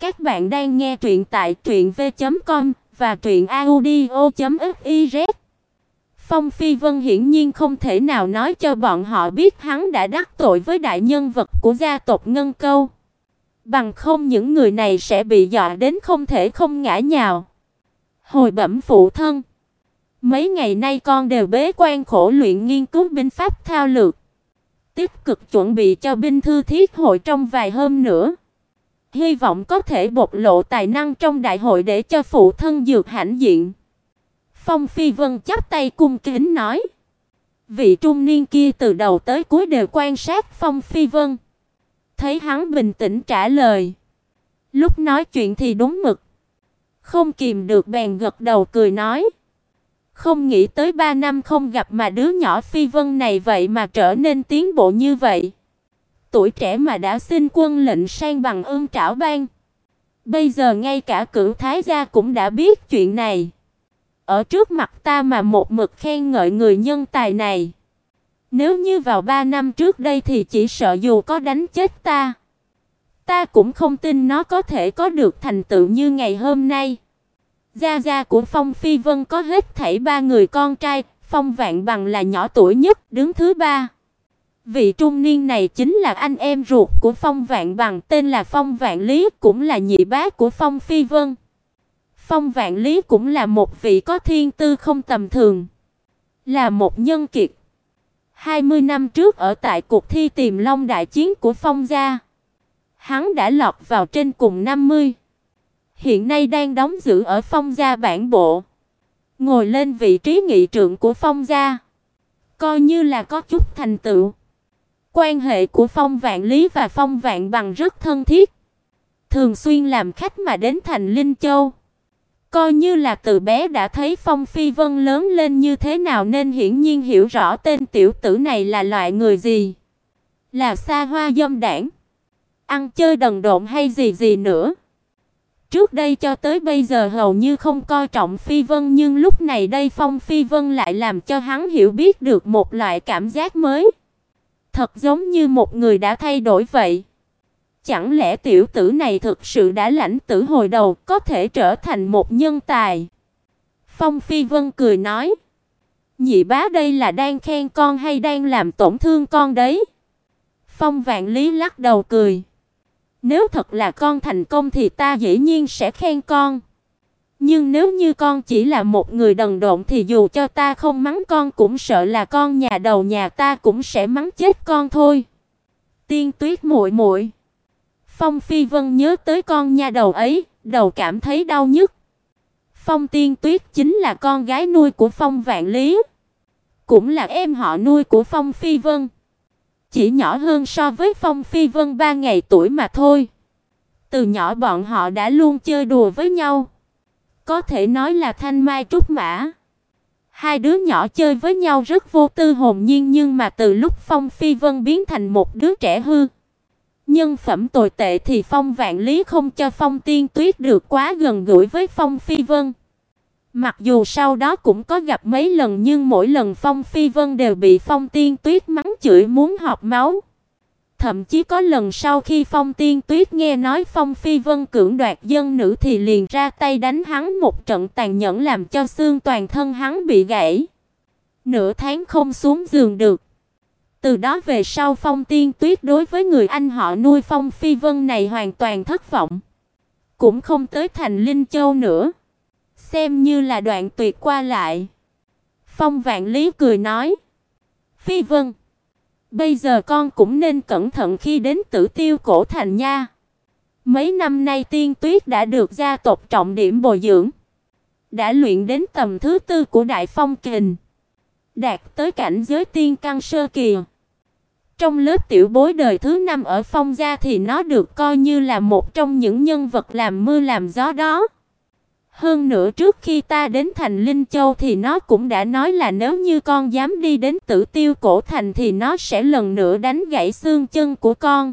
Các bạn đang nghe truyện tại truyệnv.com và truyệnaudio.fiz. Phong Phi Vân hiển nhiên không thể nào nói cho bọn họ biết hắn đã đắc tội với đại nhân vật của gia tộc Ngân Câu. Bằng không những người này sẽ bị dọa đến không thể không ngã nhào. Hồi bẩm phụ thân, mấy ngày nay con đều bế quan khổ luyện nghiên cứu binh pháp thao lược, tích cực chuẩn bị cho binh thư thiết hội trong vài hôm nữa hy vọng có thể bộc lộ tài năng trong đại hội để cho phụ thân dược hãnh diện. Phong Phi Vân chắp tay cung kính nói. Vị trung niên kia từ đầu tới cuối đều quan sát Phong Phi Vân. Thấy hắn bình tĩnh trả lời. Lúc nói chuyện thì đúng mực. Không kìm được bèn gật đầu cười nói. Không nghĩ tới ba năm không gặp mà đứa nhỏ Phi Vân này vậy mà trở nên tiến bộ như vậy tuổi trẻ mà đã xin quân lệnh sang bằng ơn trảo ban. Bây giờ ngay cả cửu thái gia cũng đã biết chuyện này. Ở trước mặt ta mà một mực khen ngợi người nhân tài này. Nếu như vào ba năm trước đây thì chỉ sợ dù có đánh chết ta, ta cũng không tin nó có thể có được thành tựu như ngày hôm nay. Gia gia của Phong Phi Vân có hết thảy ba người con trai, Phong Vạn Bằng là nhỏ tuổi nhất, đứng thứ ba. Vị trung niên này chính là anh em ruột của Phong Vạn Bằng, tên là Phong Vạn Lý, cũng là nhị bá của Phong Phi Vân. Phong Vạn Lý cũng là một vị có thiên tư không tầm thường, là một nhân kiệt. 20 năm trước ở tại cuộc thi tìm long đại chiến của Phong gia, hắn đã lọt vào trên cùng 50. Hiện nay đang đóng giữ ở Phong gia bản bộ, ngồi lên vị trí nghị trưởng của Phong gia, coi như là có chút thành tựu. Quan hệ của Phong Vạn Lý và Phong Vạn Bằng rất thân thiết, thường xuyên làm khách mà đến thành Linh Châu. Coi như là từ bé đã thấy Phong Phi Vân lớn lên như thế nào nên hiển nhiên hiểu rõ tên tiểu tử này là loại người gì. Là xa hoa dâm đảng, ăn chơi đần độn hay gì gì nữa. Trước đây cho tới bây giờ hầu như không coi trọng Phi Vân nhưng lúc này đây Phong Phi Vân lại làm cho hắn hiểu biết được một loại cảm giác mới thật giống như một người đã thay đổi vậy. Chẳng lẽ tiểu tử này thực sự đã lãnh tử hồi đầu, có thể trở thành một nhân tài? Phong Phi Vân cười nói, nhị bá đây là đang khen con hay đang làm tổn thương con đấy? Phong Vạn Lý lắc đầu cười, nếu thật là con thành công thì ta dĩ nhiên sẽ khen con. Nhưng nếu như con chỉ là một người đần độn thì dù cho ta không mắng con cũng sợ là con nhà đầu nhà ta cũng sẽ mắng chết con thôi. Tiên Tuyết muội muội. Phong Phi Vân nhớ tới con nhà đầu ấy, đầu cảm thấy đau nhức. Phong Tiên Tuyết chính là con gái nuôi của Phong Vạn Lý, cũng là em họ nuôi của Phong Phi Vân. Chỉ nhỏ hơn so với Phong Phi Vân 3 ngày tuổi mà thôi. Từ nhỏ bọn họ đã luôn chơi đùa với nhau. Có thể nói là thanh mai trúc mã. Hai đứa nhỏ chơi với nhau rất vô tư hồn nhiên nhưng mà từ lúc Phong Phi Vân biến thành một đứa trẻ hư, nhân phẩm tồi tệ thì Phong Vạn Lý không cho Phong Tiên Tuyết được quá gần gũi với Phong Phi Vân. Mặc dù sau đó cũng có gặp mấy lần nhưng mỗi lần Phong Phi Vân đều bị Phong Tiên Tuyết mắng chửi muốn học máu. Thậm chí có lần sau khi Phong Tiên Tuyết nghe nói Phong Phi Vân cưỡng đoạt dân nữ thì liền ra tay đánh hắn một trận tàn nhẫn làm cho xương toàn thân hắn bị gãy. Nửa tháng không xuống giường được. Từ đó về sau Phong Tiên Tuyết đối với người anh họ nuôi Phong Phi Vân này hoàn toàn thất vọng. Cũng không tới thành Linh Châu nữa. Xem như là đoạn tuyệt qua lại. Phong Vạn Lý cười nói. Phi Vân Bây giờ con cũng nên cẩn thận khi đến Tử Tiêu cổ thành nha. Mấy năm nay Tiên Tuyết đã được gia tộc trọng điểm bồi dưỡng, đã luyện đến tầm thứ tư của Đại Phong Kình, đạt tới cảnh giới tiên căn sơ kỳ. Trong lớp tiểu bối đời thứ năm ở Phong gia thì nó được coi như là một trong những nhân vật làm mưa làm gió đó. Hơn nữa trước khi ta đến thành Linh Châu thì nó cũng đã nói là nếu như con dám đi đến Tử Tiêu cổ thành thì nó sẽ lần nữa đánh gãy xương chân của con.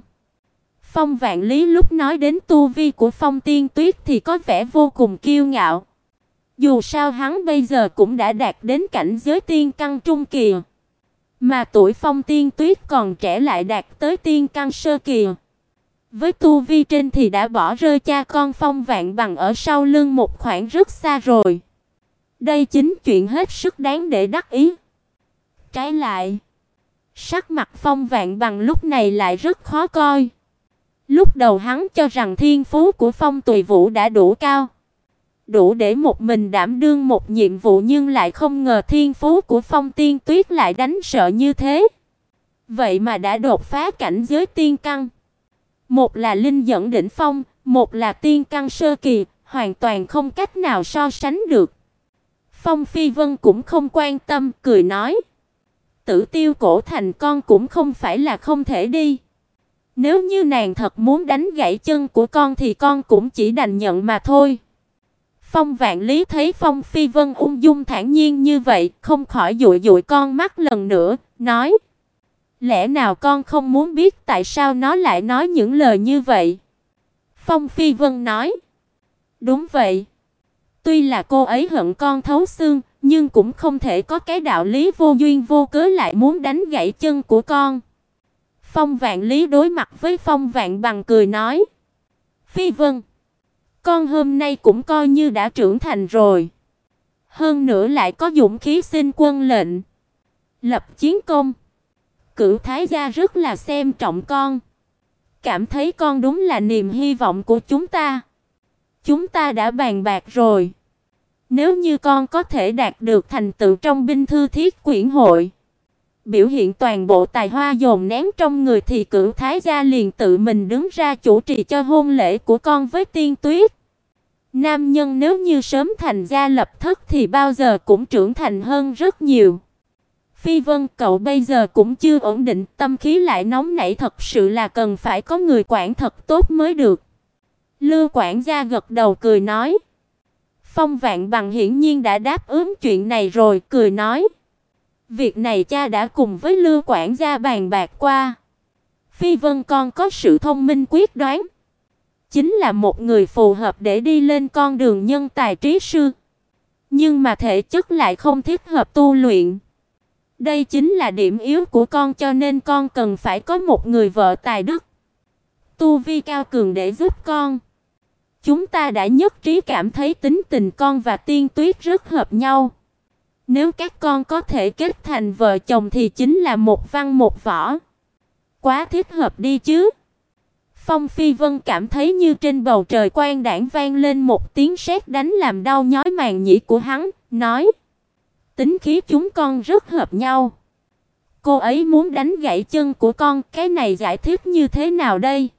Phong Vạn Lý lúc nói đến tu vi của Phong Tiên Tuyết thì có vẻ vô cùng kiêu ngạo. Dù sao hắn bây giờ cũng đã đạt đến cảnh giới tiên căn trung kỳ, mà tuổi Phong Tiên Tuyết còn trẻ lại đạt tới tiên căn sơ kỳ. Với tu vi trên thì đã bỏ rơi cha con Phong Vạn bằng ở sau lưng một khoảng rất xa rồi. Đây chính chuyện hết sức đáng để đắc ý. Trái lại, sắc mặt Phong Vạn bằng lúc này lại rất khó coi. Lúc đầu hắn cho rằng thiên phú của Phong Tùy Vũ đã đủ cao, đủ để một mình đảm đương một nhiệm vụ nhưng lại không ngờ thiên phú của Phong Tiên Tuyết lại đánh sợ như thế. Vậy mà đã đột phá cảnh giới tiên căn. Một là linh dẫn đỉnh phong, một là tiên căn sơ kỳ, hoàn toàn không cách nào so sánh được. Phong Phi Vân cũng không quan tâm, cười nói: "Tử Tiêu cổ thành con cũng không phải là không thể đi. Nếu như nàng thật muốn đánh gãy chân của con thì con cũng chỉ đành nhận mà thôi." Phong Vạn Lý thấy Phong Phi Vân ung dung thản nhiên như vậy, không khỏi dụi dụi con mắt lần nữa, nói: Lẽ nào con không muốn biết tại sao nó lại nói những lời như vậy? Phong Phi Vân nói. Đúng vậy. Tuy là cô ấy hận con thấu xương, nhưng cũng không thể có cái đạo lý vô duyên vô cớ lại muốn đánh gãy chân của con. Phong Vạn Lý đối mặt với Phong Vạn bằng cười nói. Phi Vân, con hôm nay cũng coi như đã trưởng thành rồi. Hơn nữa lại có dũng khí xin quân lệnh. Lập chiến công. Cửu thái gia rất là xem trọng con. Cảm thấy con đúng là niềm hy vọng của chúng ta. Chúng ta đã bàn bạc rồi. Nếu như con có thể đạt được thành tựu trong binh thư thiết quyển hội, biểu hiện toàn bộ tài hoa dồn nén trong người thì Cửu Thái gia liền tự mình đứng ra chủ trì cho hôn lễ của con với Tiên Tuyết. Nam nhân nếu như sớm thành gia lập thất thì bao giờ cũng trưởng thành hơn rất nhiều. Phi Vân, cậu bây giờ cũng chưa ổn định, tâm khí lại nóng nảy thật sự là cần phải có người quản thật tốt mới được. Lưu quản gia gật đầu cười nói. Phong Vạn Bằng hiển nhiên đã đáp ứng chuyện này rồi, cười nói: "Việc này cha đã cùng với Lưu quản gia bàn bạc qua. Phi Vân con có sự thông minh quyết đoán, chính là một người phù hợp để đi lên con đường nhân tài trí sư, nhưng mà thể chất lại không thích hợp tu luyện. Đây chính là điểm yếu của con cho nên con cần phải có một người vợ tài đức, tu vi cao cường để giúp con. Chúng ta đã nhất trí cảm thấy tính tình con và Tiên Tuyết rất hợp nhau. Nếu các con có thể kết thành vợ chồng thì chính là một văn một võ. Quá thích hợp đi chứ. Phong Phi Vân cảm thấy như trên bầu trời quang đảng vang lên một tiếng sét đánh làm đau nhói màng nhĩ của hắn, nói: Tính khí chúng con rất hợp nhau. Cô ấy muốn đánh gãy chân của con, cái này giải thích như thế nào đây?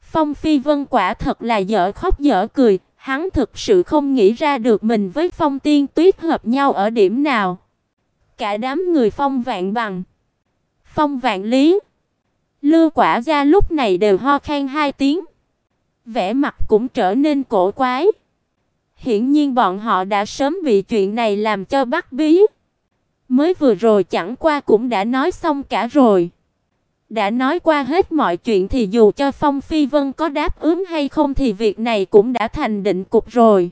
Phong Phi Vân quả thật là dở khóc dở cười, hắn thực sự không nghĩ ra được mình với Phong Tiên Tuyết hợp nhau ở điểm nào. Cả đám người Phong Vạn Bằng, Phong Vạn Lý, Lưu Quả gia lúc này đều ho khan hai tiếng, vẻ mặt cũng trở nên cổ quái. Hiển nhiên bọn họ đã sớm bị chuyện này làm cho bắt bí. Mới vừa rồi chẳng qua cũng đã nói xong cả rồi. Đã nói qua hết mọi chuyện thì dù cho Phong Phi Vân có đáp ứng hay không thì việc này cũng đã thành định cục rồi.